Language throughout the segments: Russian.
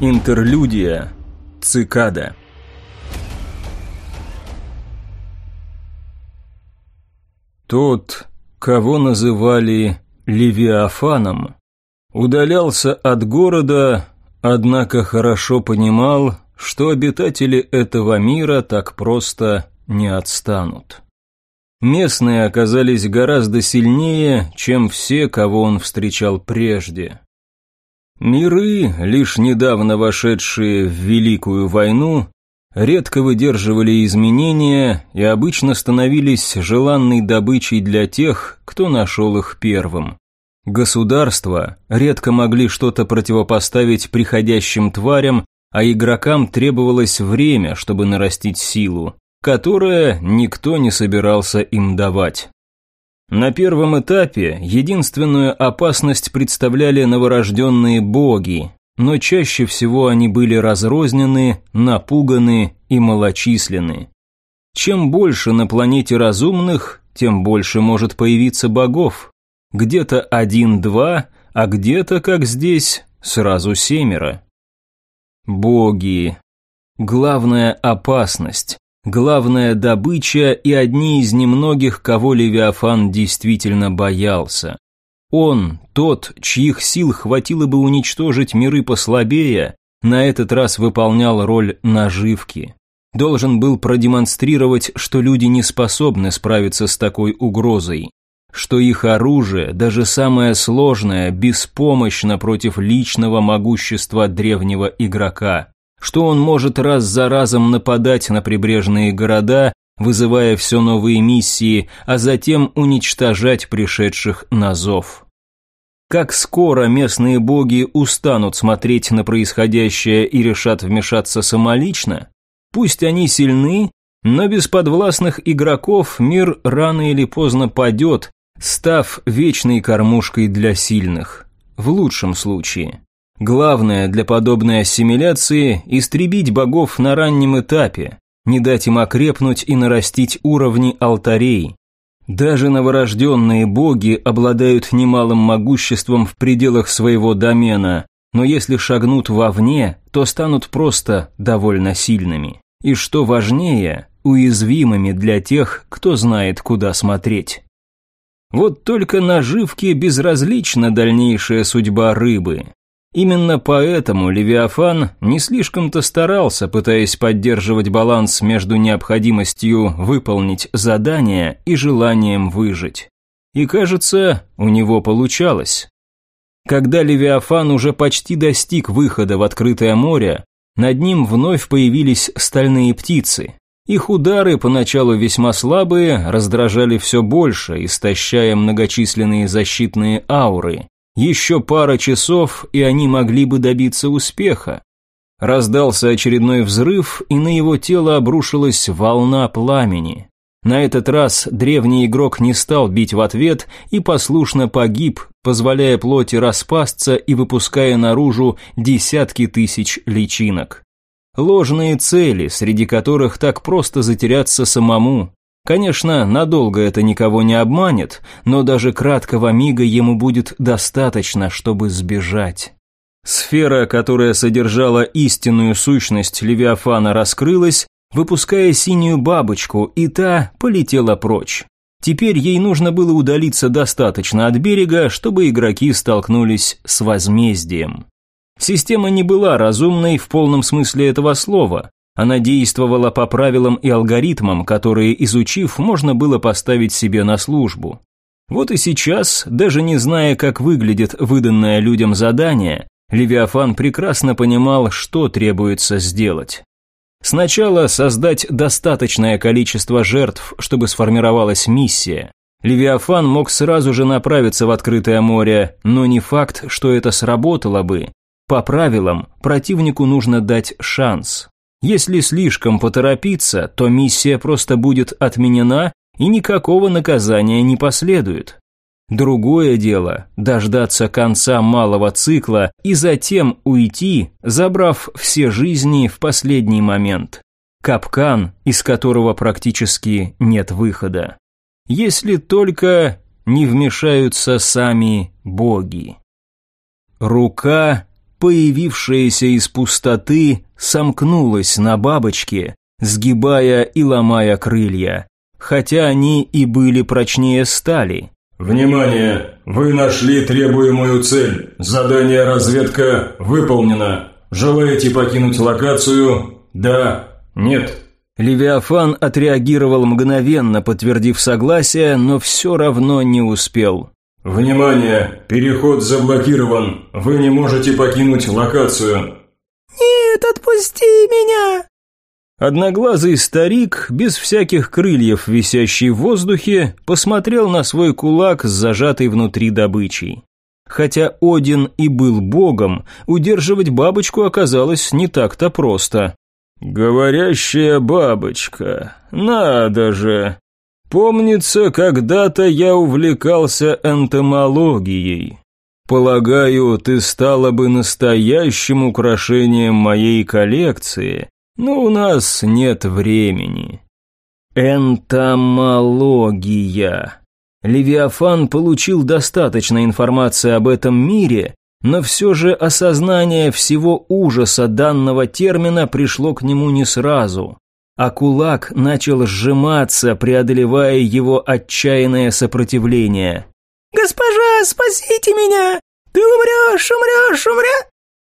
Интерлюдия. Цикада. Тот, кого называли Левиафаном, удалялся от города, однако хорошо понимал, что обитатели этого мира так просто не отстанут. Местные оказались гораздо сильнее, чем все, кого он встречал прежде. Миры, лишь недавно вошедшие в Великую войну, редко выдерживали изменения и обычно становились желанной добычей для тех, кто нашел их первым. Государства редко могли что-то противопоставить приходящим тварям, а игрокам требовалось время, чтобы нарастить силу, которое никто не собирался им давать. На первом этапе единственную опасность представляли новорожденные боги, но чаще всего они были разрознены, напуганы и малочисленны. Чем больше на планете разумных, тем больше может появиться богов. Где-то один-два, а где-то, как здесь, сразу семеро. Боги. Главная опасность. Главная добыча и одни из немногих, кого Левиафан действительно боялся. Он, тот, чьих сил хватило бы уничтожить миры послабее, на этот раз выполнял роль наживки. Должен был продемонстрировать, что люди не способны справиться с такой угрозой, что их оружие, даже самое сложное, беспомощно против личного могущества древнего игрока что он может раз за разом нападать на прибрежные города, вызывая все новые миссии, а затем уничтожать пришедших на зов. Как скоро местные боги устанут смотреть на происходящее и решат вмешаться самолично? Пусть они сильны, но без подвластных игроков мир рано или поздно падет, став вечной кормушкой для сильных. В лучшем случае. Главное для подобной ассимиляции – истребить богов на раннем этапе, не дать им окрепнуть и нарастить уровни алтарей. Даже новорожденные боги обладают немалым могуществом в пределах своего домена, но если шагнут вовне, то станут просто довольно сильными. И что важнее, уязвимыми для тех, кто знает, куда смотреть. Вот только наживке безразлична дальнейшая судьба рыбы. Именно поэтому Левиафан не слишком-то старался, пытаясь поддерживать баланс между необходимостью выполнить задание и желанием выжить. И кажется, у него получалось. Когда Левиафан уже почти достиг выхода в открытое море, над ним вновь появились стальные птицы. Их удары, поначалу весьма слабые, раздражали все больше, истощая многочисленные защитные ауры. Еще пара часов, и они могли бы добиться успеха. Раздался очередной взрыв, и на его тело обрушилась волна пламени. На этот раз древний игрок не стал бить в ответ и послушно погиб, позволяя плоти распасться и выпуская наружу десятки тысяч личинок. Ложные цели, среди которых так просто затеряться самому, Конечно, надолго это никого не обманет, но даже краткого мига ему будет достаточно, чтобы сбежать. Сфера, которая содержала истинную сущность Левиафана, раскрылась, выпуская синюю бабочку, и та полетела прочь. Теперь ей нужно было удалиться достаточно от берега, чтобы игроки столкнулись с возмездием. Система не была разумной в полном смысле этого слова. Она действовала по правилам и алгоритмам, которые, изучив, можно было поставить себе на службу. Вот и сейчас, даже не зная, как выглядит выданное людям задание, Левиафан прекрасно понимал, что требуется сделать. Сначала создать достаточное количество жертв, чтобы сформировалась миссия. Левиафан мог сразу же направиться в открытое море, но не факт, что это сработало бы. По правилам, противнику нужно дать шанс. Если слишком поторопиться, то миссия просто будет отменена и никакого наказания не последует. Другое дело – дождаться конца малого цикла и затем уйти, забрав все жизни в последний момент. Капкан, из которого практически нет выхода. Если только не вмешаются сами боги. Рука появившаяся из пустоты, сомкнулась на бабочке, сгибая и ломая крылья, хотя они и были прочнее стали. «Внимание! Вы нашли требуемую цель. Задание разведка выполнено. Желаете покинуть локацию? Да? Нет?» Левиафан отреагировал мгновенно, подтвердив согласие, но все равно не успел. «Внимание! Переход заблокирован. Вы не можете покинуть локацию». «Нет, отпусти меня!» Одноглазый старик, без всяких крыльев, висящий в воздухе, посмотрел на свой кулак с зажатой внутри добычей. Хотя Один и был богом, удерживать бабочку оказалось не так-то просто. «Говорящая бабочка, надо же!» Помнится, когда-то я увлекался энтомологией. Полагаю, ты стала бы настоящим украшением моей коллекции, но у нас нет времени. Энтомология. Левиафан получил достаточно информации об этом мире, но все же осознание всего ужаса данного термина пришло к нему не сразу а кулак начал сжиматься, преодолевая его отчаянное сопротивление. «Госпожа, спасите меня! Ты умрешь, умрешь, умрешь!»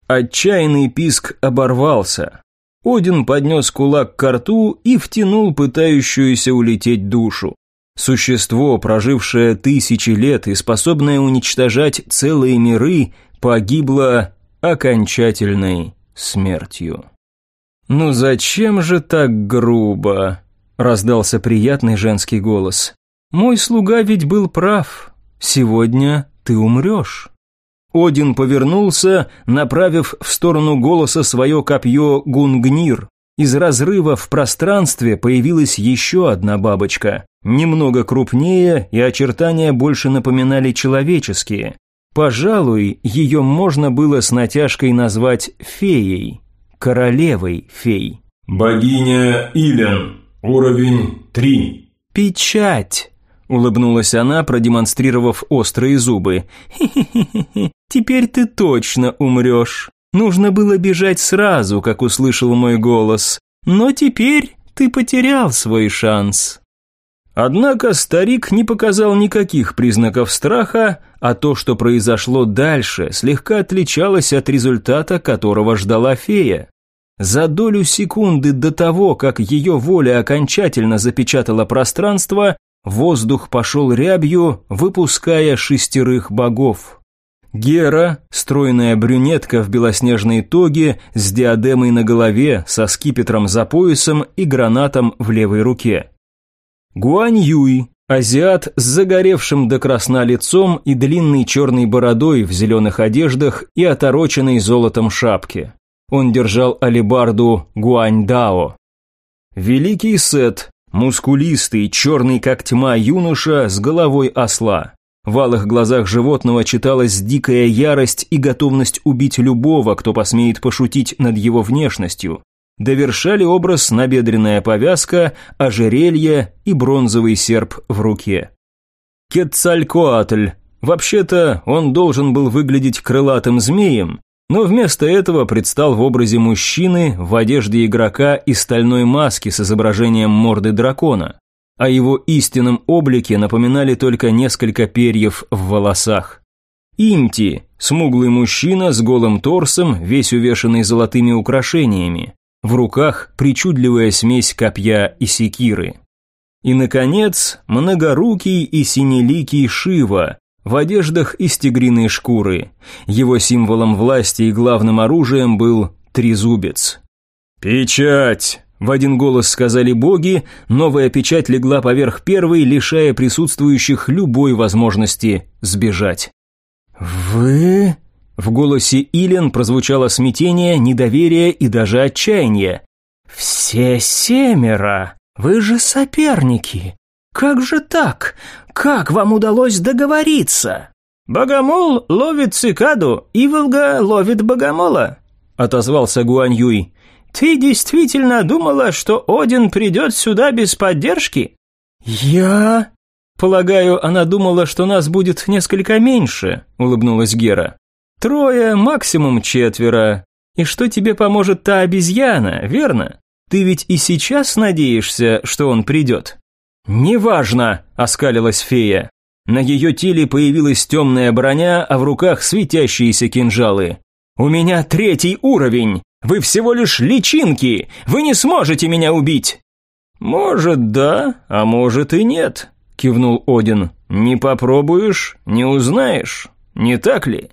Отчаянный писк оборвался. Один поднес кулак к рту и втянул пытающуюся улететь душу. Существо, прожившее тысячи лет и способное уничтожать целые миры, погибло окончательной смертью. «Ну зачем же так грубо?» – раздался приятный женский голос. «Мой слуга ведь был прав. Сегодня ты умрешь». Один повернулся, направив в сторону голоса свое копье Гунгнир. Из разрыва в пространстве появилась еще одна бабочка, немного крупнее, и очертания больше напоминали человеческие. Пожалуй, ее можно было с натяжкой назвать феей королевой фей. «Богиня Илен, уровень 3». «Печать!» – улыбнулась она, продемонстрировав острые зубы. «Хе-хе-хе, теперь ты точно умрешь. Нужно было бежать сразу, как услышал мой голос. Но теперь ты потерял свой шанс». Однако старик не показал никаких признаков страха, а то, что произошло дальше, слегка отличалось от результата, которого ждала фея. За долю секунды до того, как ее воля окончательно запечатала пространство, воздух пошел рябью, выпуская шестерых богов. Гера, стройная брюнетка в белоснежной тоге, с диадемой на голове, со скипетром за поясом и гранатом в левой руке. Гуань Юй, азиат с загоревшим до красна лицом и длинной черной бородой в зеленых одеждах и отороченной золотом шапке. Он держал алебарду Гуань Дао. Великий Сет, мускулистый, черный как тьма юноша с головой осла. В алых глазах животного читалась дикая ярость и готовность убить любого, кто посмеет пошутить над его внешностью довершали образ набедренная повязка, ожерелье и бронзовый серп в руке. Кетцалькоатль. Вообще-то он должен был выглядеть крылатым змеем, но вместо этого предстал в образе мужчины в одежде игрока и стальной маске с изображением морды дракона. О его истинном облике напоминали только несколько перьев в волосах. Имти – смуглый мужчина с голым торсом, весь увешанный золотыми украшениями. В руках причудливая смесь копья и секиры. И, наконец, многорукий и синеликий Шива в одеждах из тигриной шкуры. Его символом власти и главным оружием был трезубец. «Печать!» – в один голос сказали боги, новая печать легла поверх первой, лишая присутствующих любой возможности сбежать. «Вы...» В голосе Илен прозвучало смятение, недоверие и даже отчаяние. «Все семеро! Вы же соперники! Как же так? Как вам удалось договориться?» «Богомол ловит цикаду, Иволга ловит богомола», — отозвался Гуань Юй. «Ты действительно думала, что Один придет сюда без поддержки?» «Я...» «Полагаю, она думала, что нас будет несколько меньше», — улыбнулась Гера. Трое, максимум четверо. И что тебе поможет та обезьяна, верно? Ты ведь и сейчас надеешься, что он придет?» «Неважно», – оскалилась фея. На ее теле появилась темная броня, а в руках светящиеся кинжалы. «У меня третий уровень! Вы всего лишь личинки! Вы не сможете меня убить!» «Может, да, а может и нет», – кивнул Один. «Не попробуешь, не узнаешь, не так ли?»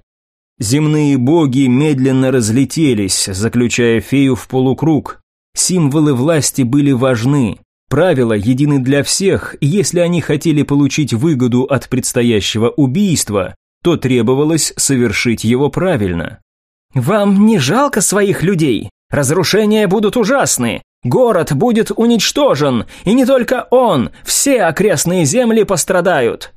Земные боги медленно разлетелись, заключая фею в полукруг. Символы власти были важны. Правила едины для всех, и если они хотели получить выгоду от предстоящего убийства, то требовалось совершить его правильно. «Вам не жалко своих людей? Разрушения будут ужасны. Город будет уничтожен, и не только он, все окрестные земли пострадают.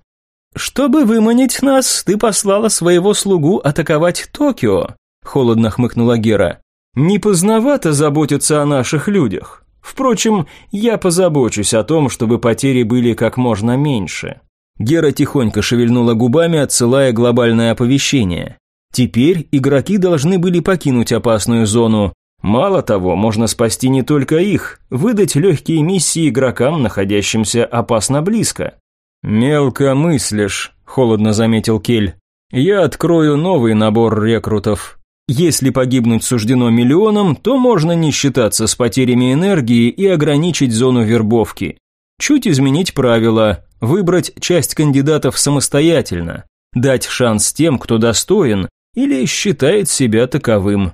«Чтобы выманить нас, ты послала своего слугу атаковать Токио», – холодно хмыкнула Гера. «Не поздновато заботиться о наших людях. Впрочем, я позабочусь о том, чтобы потери были как можно меньше». Гера тихонько шевельнула губами, отсылая глобальное оповещение. Теперь игроки должны были покинуть опасную зону. Мало того, можно спасти не только их, выдать легкие миссии игрокам, находящимся опасно близко. «Мелко мыслишь», – холодно заметил Кель. «Я открою новый набор рекрутов. Если погибнуть суждено миллионам, то можно не считаться с потерями энергии и ограничить зону вербовки. Чуть изменить правила, выбрать часть кандидатов самостоятельно, дать шанс тем, кто достоин или считает себя таковым».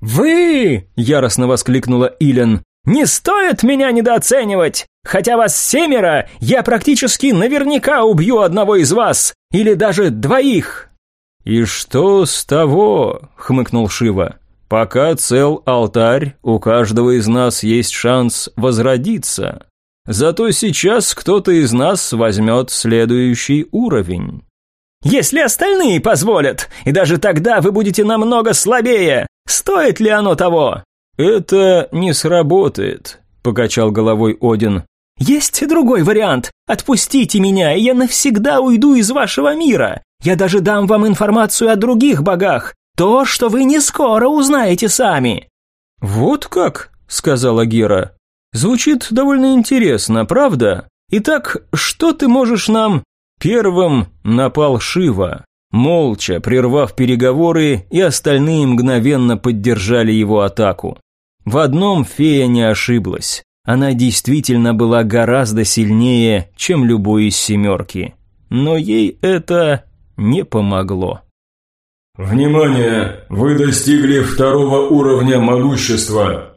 «Вы!» – яростно воскликнула Илен. «Не стоит меня недооценивать! Хотя вас семеро, я практически наверняка убью одного из вас, или даже двоих!» «И что с того?» – хмыкнул Шива. «Пока цел алтарь, у каждого из нас есть шанс возродиться. Зато сейчас кто-то из нас возьмет следующий уровень». «Если остальные позволят, и даже тогда вы будете намного слабее, стоит ли оно того?» «Это не сработает», – покачал головой Один. «Есть другой вариант. Отпустите меня, и я навсегда уйду из вашего мира. Я даже дам вам информацию о других богах. То, что вы не скоро узнаете сами». «Вот как?» – сказала Гера. «Звучит довольно интересно, правда? Итак, что ты можешь нам...» Первым напал Шива, молча прервав переговоры, и остальные мгновенно поддержали его атаку. В одном фея не ошиблась. Она действительно была гораздо сильнее, чем любой из семерки. Но ей это не помогло. «Внимание! Вы достигли второго уровня могущества!»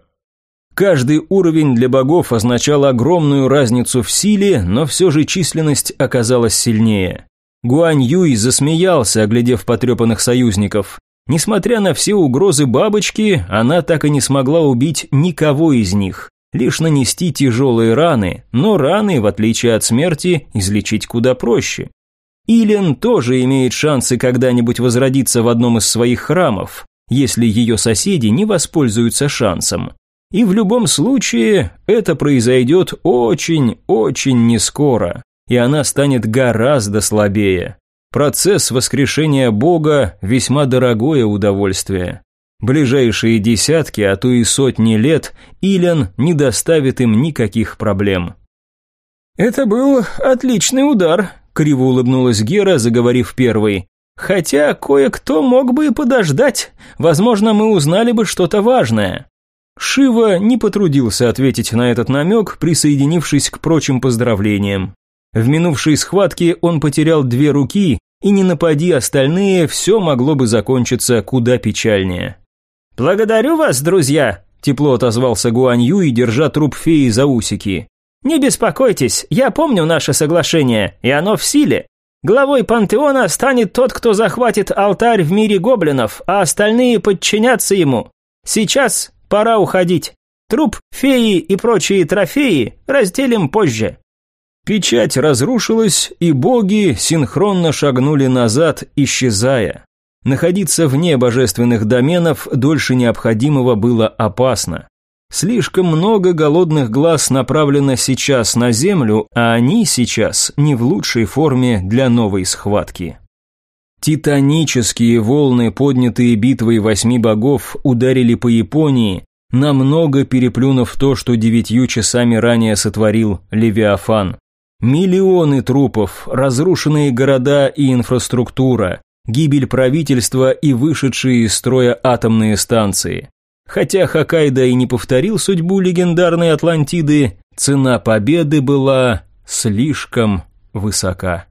Каждый уровень для богов означал огромную разницу в силе, но все же численность оказалась сильнее. Гуань Юй засмеялся, оглядев потрепанных союзников. Несмотря на все угрозы бабочки, она так и не смогла убить никого из них, лишь нанести тяжелые раны, но раны, в отличие от смерти, излечить куда проще. Илен тоже имеет шансы когда-нибудь возродиться в одном из своих храмов, если ее соседи не воспользуются шансом. И в любом случае это произойдет очень-очень нескоро, и она станет гораздо слабее. Процесс воскрешения Бога – весьма дорогое удовольствие. Ближайшие десятки, а то и сотни лет Илен не доставит им никаких проблем. «Это был отличный удар», – криво улыбнулась Гера, заговорив первой. «Хотя кое-кто мог бы и подождать. Возможно, мы узнали бы что-то важное». Шива не потрудился ответить на этот намек, присоединившись к прочим поздравлениям. В минувшей схватке он потерял две руки, и не напади остальные, все могло бы закончиться куда печальнее. «Благодарю вас, друзья!» – тепло отозвался Гуань Юй, держа труп феи за усики. «Не беспокойтесь, я помню наше соглашение, и оно в силе. Главой пантеона станет тот, кто захватит алтарь в мире гоблинов, а остальные подчинятся ему. Сейчас пора уходить. Труп, феи и прочие трофеи разделим позже». Печать разрушилась, и боги синхронно шагнули назад, исчезая. Находиться вне божественных доменов дольше необходимого было опасно. Слишком много голодных глаз направлено сейчас на землю, а они сейчас не в лучшей форме для новой схватки. Титанические волны, поднятые битвой восьми богов, ударили по Японии, намного переплюнув то, что девятью часами ранее сотворил Левиафан. Миллионы трупов, разрушенные города и инфраструктура, гибель правительства и вышедшие из строя атомные станции. Хотя Хоккайдо и не повторил судьбу легендарной Атлантиды, цена победы была слишком высока.